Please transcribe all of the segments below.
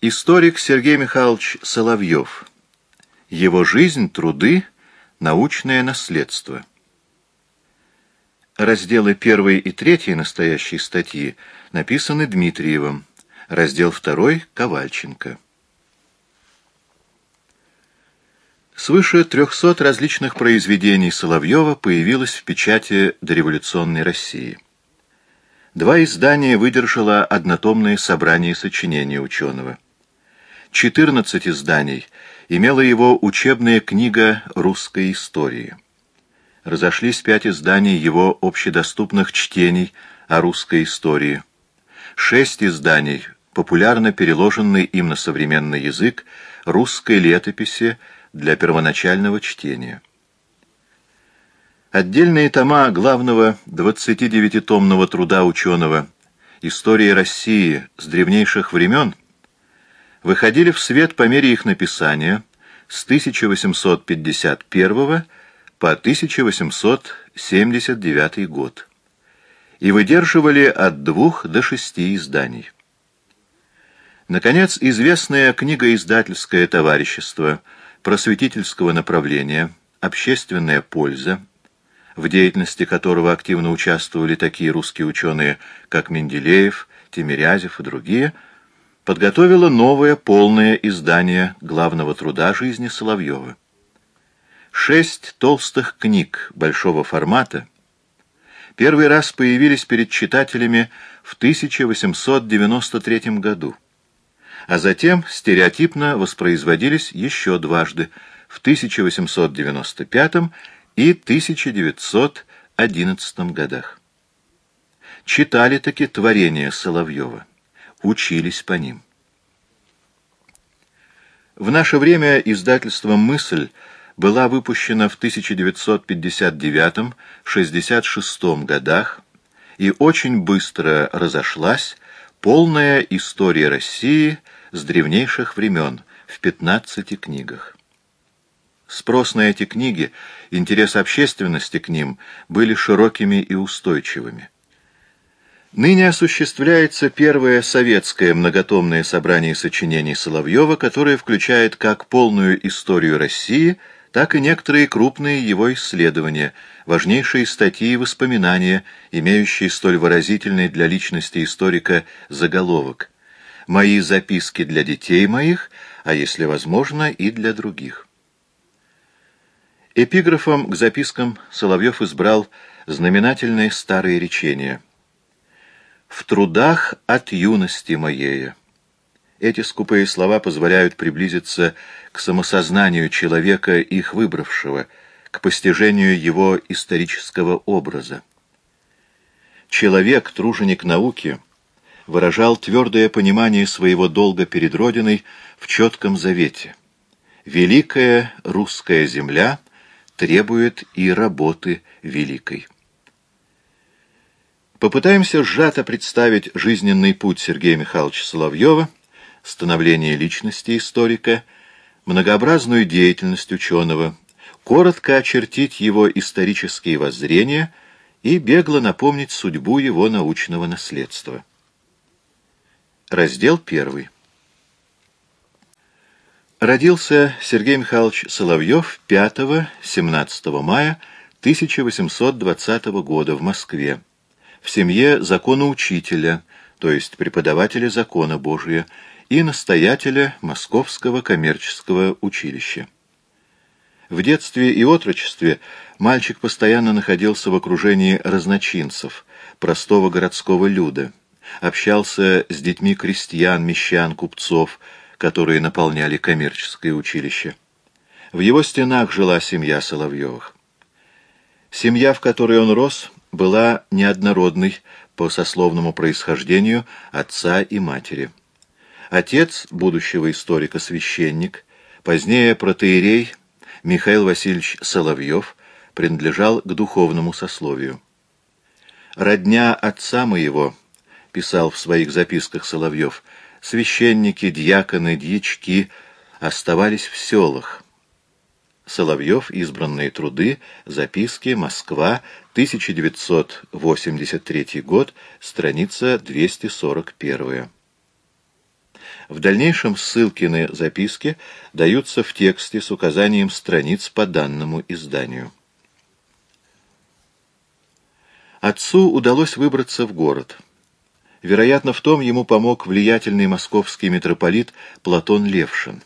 Историк Сергей Михайлович Соловьев. Его жизнь, труды, научное наследство. Разделы 1 и 3 настоящей статьи написаны Дмитриевым, раздел 2 — Ковальченко. Свыше 300 различных произведений Соловьева появилось в печати дореволюционной России. Два издания выдержало однотомное собрание сочинений ученого. 14 изданий имела его учебная книга русской истории разошлись пять изданий его общедоступных чтений о русской истории, шесть изданий, популярно переложенной им на современный язык, русской летописи для первоначального чтения. Отдельные тома главного 29-томного труда ученого «История России с древнейших времен» выходили в свет по мере их написания с 1851 по 1879 год и выдерживали от двух до шести изданий. Наконец, известное книгоиздательское товарищество просветительского направления «Общественная польза», в деятельности которого активно участвовали такие русские ученые, как Менделеев, Тимирязев и другие, подготовило новое полное издание главного труда жизни Соловьева. Шесть толстых книг большого формата первый раз появились перед читателями в 1893 году, а затем стереотипно воспроизводились еще дважды в 1895 и 1911 годах. Читали таки творения Соловьева, учились по ним. В наше время издательством «Мысль» была выпущена в 1959-66 годах и очень быстро разошлась полная история России с древнейших времен в 15 книгах. Спрос на эти книги, интерес общественности к ним были широкими и устойчивыми. Ныне осуществляется первое советское многотомное собрание сочинений Соловьева, которое включает как полную историю России – так и некоторые крупные его исследования, важнейшие статьи и воспоминания, имеющие столь выразительный для личности историка заголовок «Мои записки для детей моих, а если возможно, и для других». Эпиграфом к запискам Соловьев избрал знаменательное старое речение «В трудах от юности моей». Эти скупые слова позволяют приблизиться к самосознанию человека, их выбравшего, к постижению его исторического образа. Человек, труженик науки, выражал твердое понимание своего долга перед Родиной в четком завете. Великая русская земля требует и работы великой. Попытаемся сжато представить жизненный путь Сергея Михайловича Соловьева, становление личности историка, многообразную деятельность ученого, коротко очертить его исторические воззрения и бегло напомнить судьбу его научного наследства. Раздел первый. Родился Сергей Михайлович Соловьев 5-17 мая 1820 года в Москве, в семье законоучителя, то есть преподавателя закона Божия, и настоятеля Московского коммерческого училища. В детстве и отрочестве мальчик постоянно находился в окружении разночинцев, простого городского люда, общался с детьми крестьян, мещан, купцов, которые наполняли коммерческое училище. В его стенах жила семья Соловьевых. Семья, в которой он рос, была неоднородной по сословному происхождению отца и матери. Отец будущего историка-священник, позднее протеерей Михаил Васильевич Соловьев, принадлежал к духовному сословию. «Родня отца моего», — писал в своих записках Соловьев, — «священники, дьяконы, дьячки оставались в селах». Соловьев, избранные труды, записки, Москва, 1983 год, страница 241. В дальнейшем ссылки на записки даются в тексте с указанием страниц по данному изданию. Отцу удалось выбраться в город. Вероятно, в том ему помог влиятельный московский митрополит Платон Левшин.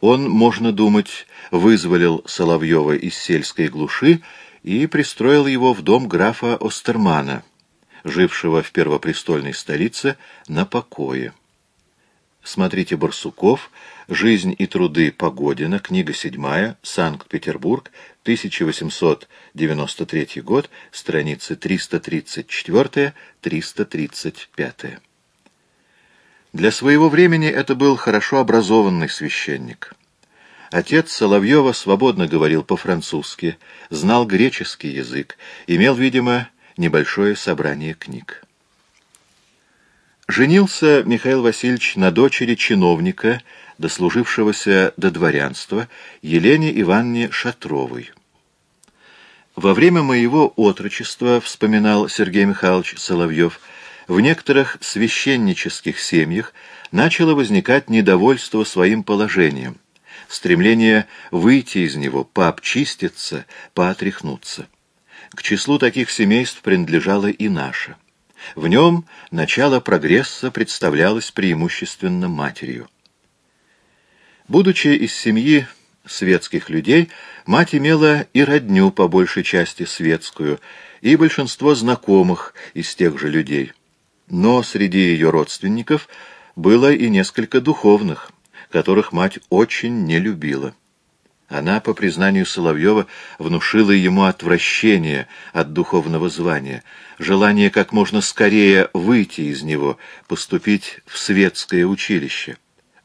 Он, можно думать, вызволил Соловьева из сельской глуши и пристроил его в дом графа Остермана, жившего в первопрестольной столице, на покое. Смотрите Барсуков, «Жизнь и труды. Погодина», книга 7, Санкт-Петербург, 1893 год, страницы 334-335. Для своего времени это был хорошо образованный священник. Отец Соловьева свободно говорил по-французски, знал греческий язык, имел, видимо, небольшое собрание книг. Женился Михаил Васильевич на дочери чиновника, дослужившегося до дворянства, Елене Ивановне Шатровой. Во время моего отрочества, вспоминал Сергей Михайлович Соловьев, в некоторых священнических семьях начало возникать недовольство своим положением, стремление выйти из него, пообчиститься, поотряхнуться. К числу таких семейств принадлежало и наше. В нем начало прогресса представлялось преимущественно матерью. Будучи из семьи светских людей, мать имела и родню по большей части светскую, и большинство знакомых из тех же людей. Но среди ее родственников было и несколько духовных, которых мать очень не любила. Она, по признанию Соловьева, внушила ему отвращение от духовного звания, желание как можно скорее выйти из него, поступить в светское училище.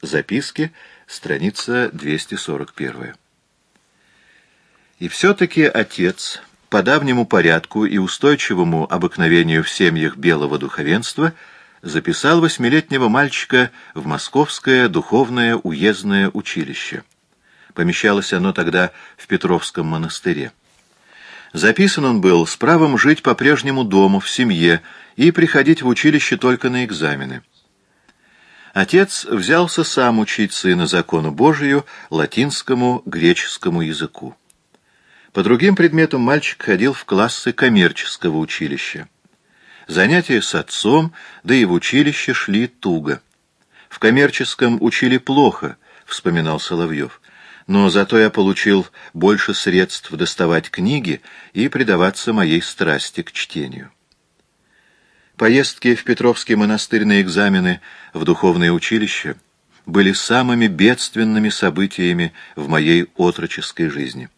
Записки, страница 241. И все-таки отец, по давнему порядку и устойчивому обыкновению в семьях белого духовенства, записал восьмилетнего мальчика в Московское духовное уездное училище. Помещалось оно тогда в Петровском монастыре. Записан он был с правом жить по-прежнему дома, в семье, и приходить в училище только на экзамены. Отец взялся сам учить сына закону Божию, латинскому, греческому языку. По другим предметам мальчик ходил в классы коммерческого училища. Занятия с отцом, да и в училище шли туго. В коммерческом учили плохо, вспоминал Соловьев но зато я получил больше средств доставать книги и предаваться моей страсти к чтению. Поездки в Петровский монастырь на экзамены в духовное училище были самыми бедственными событиями в моей отроческой жизни.